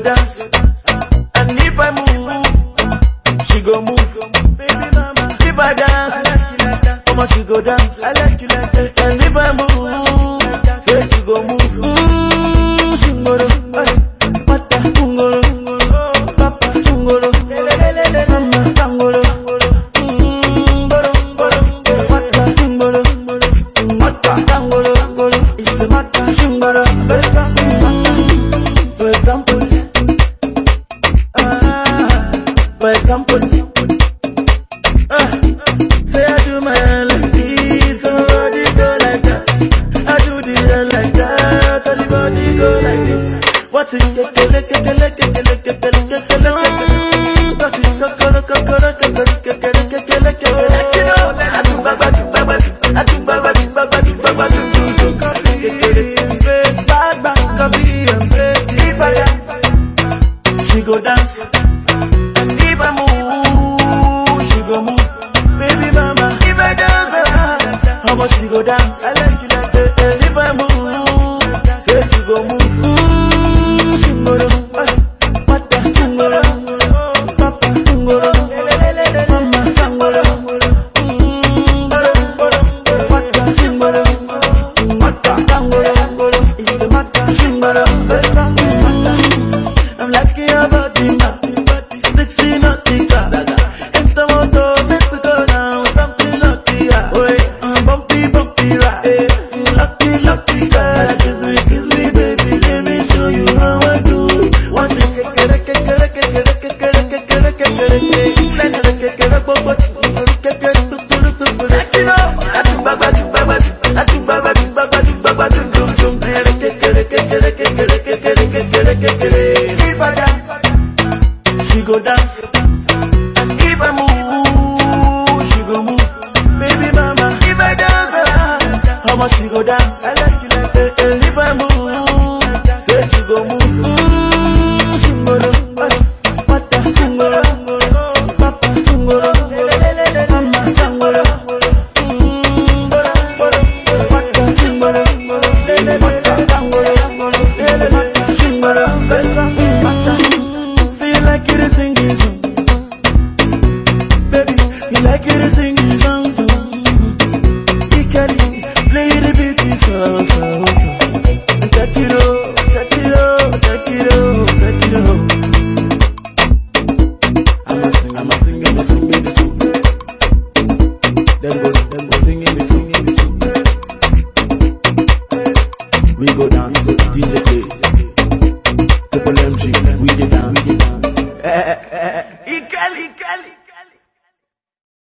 dance. And if I move, she go move. Baby mama, if I dance, I like you like that. She go dance. I like you like that. And if I move, example, ah, say I do my like this, somebody go like that. I do the hair like that, all the body go like this. What is it? Kele, kele, kele, kele, kele, kele, kele. What is it? Kokoro, kokoro, kokoro, kele, kele, kele, kele. I do baba, do baba, I do baba, do baba, do baba, do do do. Copy, embrace, bad man, copy, embrace. If I dance, she go dance. Ibamu, she go move. Baby mama, if I dance, how much she go dance? I like your body. If I move, where she go move? Mata tungalong, mata tungalong, isema mata tungalong. I'm lucky about it. If I move, she go move. Baby mama, if I dance, how much she go dance? You like you to sing this song, so Ikari, play the beauty so, so, so Take it all, take it all, take it all, take it all I'm a sing, I'm a sing, I'm a sing, a sing Them go, them go singing, singing, singing We go